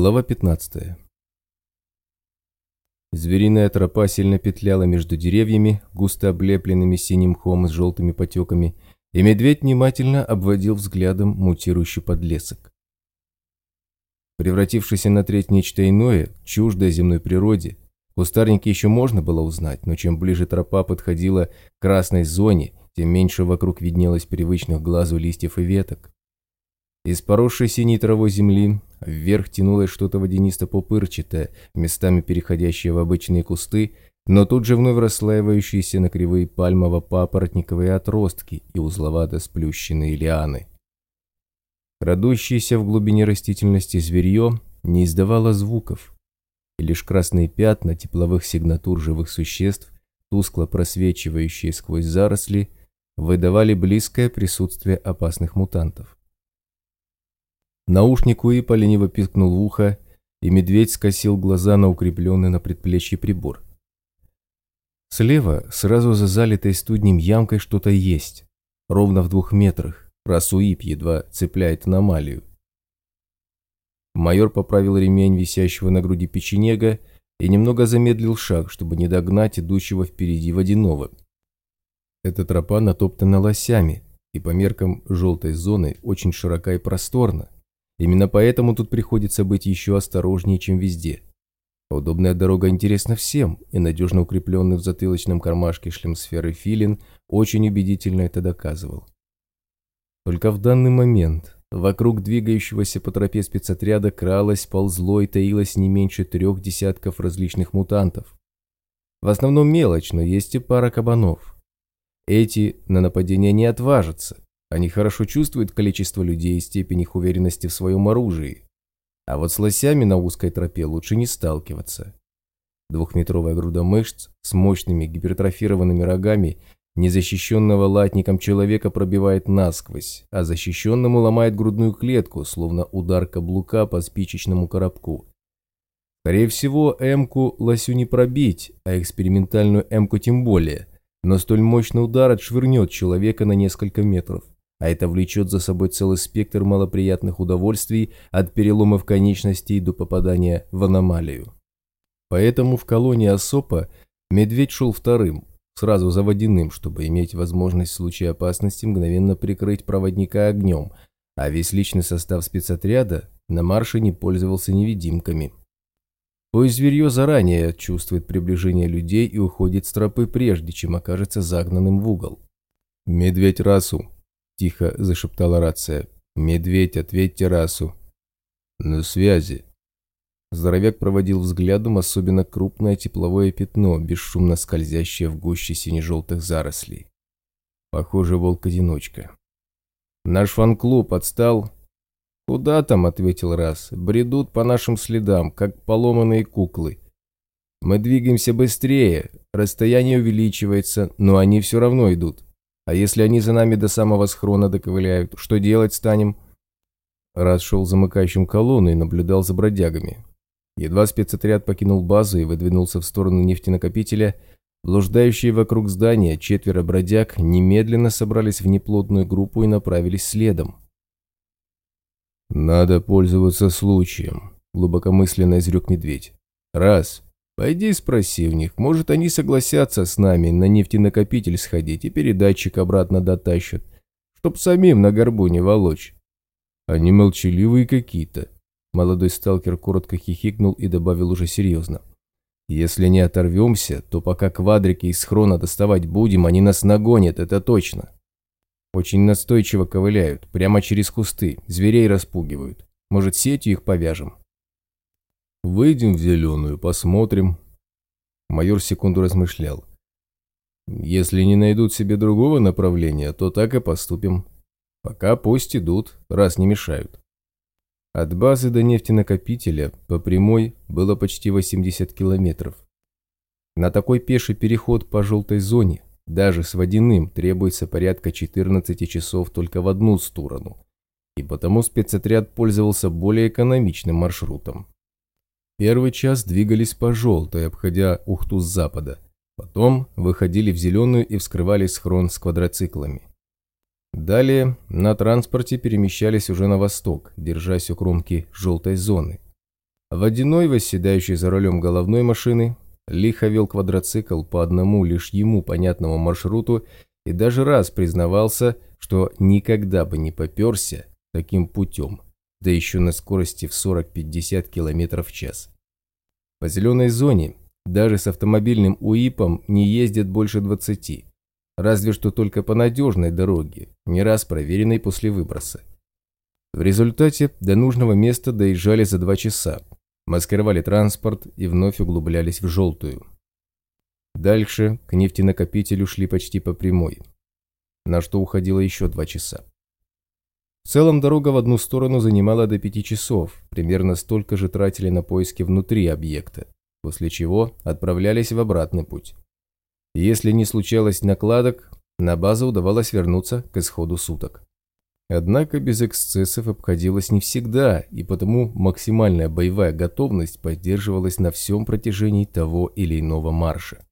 Глава 15. Звериная тропа сильно петляла между деревьями, густо облепленными синим мхом с желтыми потеками, и медведь внимательно обводил взглядом мутирующий подлесок. Превратившийся на треть нечто иное, чуждое земной природе, кустарники еще можно было узнать, но чем ближе тропа подходила к красной зоне, тем меньше вокруг виднелось привычных глазу листьев и веток. Из поросшей синей травой земли вверх тянулось что-то водянисто-пупырчатое, местами переходящее в обычные кусты, но тут же вновь расслаивающиеся на кривые пальмово-папоротниковые отростки и узловато-сплющенные лианы. Крадущееся в глубине растительности зверье не издавало звуков, и лишь красные пятна тепловых сигнатур живых существ, тускло просвечивающие сквозь заросли, выдавали близкое присутствие опасных мутантов. Наушник Уипа лениво пискнул в ухо, и медведь скосил глаза на укрепленный на предплечье прибор. Слева, сразу за залитой студнем ямкой, что-то есть. Ровно в двух метрах, раз Уип едва цепляет аномалию. Майор поправил ремень висящего на груди печенега и немного замедлил шаг, чтобы не догнать идущего впереди водяного. Эта тропа натоптана лосями и по меркам желтой зоны очень широка и просторна. Именно поэтому тут приходится быть еще осторожнее, чем везде. Удобная дорога интересна всем, и надежно укрепленный в затылочном кармашке шлем сферы Филин очень убедительно это доказывал. Только в данный момент вокруг двигающегося по тропе спецотряда кралось, ползло и таилось не меньше трех десятков различных мутантов. В основном мелочь, но есть и пара кабанов. Эти на нападение не отважатся, они хорошо чувствуют количество людей и степень их уверенности в своем оружии. А вот с лосями на узкой тропе лучше не сталкиваться. Двухметровая груда мышц с мощными гипертрофированными рогами незащищенного латником человека пробивает насквозь, а защищенному ломает грудную клетку, словно удар каблука по спичечному коробку. Скорее всего, М-ку лосю не пробить, а экспериментальную М-ку тем более, но столь мощный удар отшвырнет человека на несколько метров а это влечет за собой целый спектр малоприятных удовольствий от переломов конечностей до попадания в аномалию. Поэтому в колонии Осопа медведь шел вторым, сразу за водяным, чтобы иметь возможность в случае опасности мгновенно прикрыть проводника огнем, а весь личный состав спецотряда на марше не пользовался невидимками. Пусть зверье заранее чувствует приближение людей и уходит с тропы прежде, чем окажется загнанным в угол. «Медведь расу», Тихо зашептала рация. «Медведь, ответьте расу». «На связи». Здоровяк проводил взглядом особенно крупное тепловое пятно, бесшумно скользящее в гуще сине-желтых зарослей. Похоже, волк-одиночка. «Наш фан-клуб отстал?» «Куда там?» – ответил Раз. «Бредут по нашим следам, как поломанные куклы. Мы двигаемся быстрее, расстояние увеличивается, но они все равно идут. А если они за нами до самого схрона доковыляют, что делать станем?» Рад шел замыкающим колонной и наблюдал за бродягами. Едва спецотряд покинул базу и выдвинулся в сторону нефтенакопителя, блуждающие вокруг здания четверо бродяг немедленно собрались в неплотную группу и направились следом. «Надо пользоваться случаем», – глубокомысленно изрек медведь. «Раз. Пойди спроси в них, может, они согласятся с нами на нефтенакопитель сходить и передатчик обратно дотащат, чтоб самим на горбу не волочь. Они молчаливые какие-то. Молодой сталкер коротко хихикнул и добавил уже серьезно. Если не оторвемся, то пока квадрики из схрона доставать будем, они нас нагонят, это точно. Очень настойчиво ковыляют, прямо через кусты, зверей распугивают. Может, сетью их повяжем? Выйдем в зеленую, посмотрим. Майор секунду размышлял. Если не найдут себе другого направления, то так и поступим. Пока пусть идут, раз не мешают. От базы до нефтенакопителя по прямой было почти 80 километров. На такой пеший переход по желтой зоне, даже с водяным, требуется порядка 14 часов только в одну сторону. И потому спецотряд пользовался более экономичным маршрутом. Первый час двигались по желтой, обходя Ухту с запада. Потом выходили в зеленую и вскрывали схрон с квадроциклами. Далее на транспорте перемещались уже на восток, держась у кромки желтой зоны. Водяной, восседающий за рулем головной машины, лихо вел квадроцикл по одному лишь ему понятному маршруту и даже раз признавался, что никогда бы не поперся таким путем, да еще на скорости в 40-50 км в час. По зеленой зоне даже с автомобильным УИПом не ездят больше 20, разве что только по надежной дороге, не раз проверенной после выброса. В результате до нужного места доезжали за два часа, маскировали транспорт и вновь углублялись в желтую. Дальше к нефтенакопителю шли почти по прямой, на что уходило еще два часа. В целом дорога в одну сторону занимала до пяти часов, примерно столько же тратили на поиски внутри объекта, после чего отправлялись в обратный путь. Если не случалось накладок, на базу удавалось вернуться к исходу суток. Однако без эксцессов обходилось не всегда, и потому максимальная боевая готовность поддерживалась на всем протяжении того или иного марша.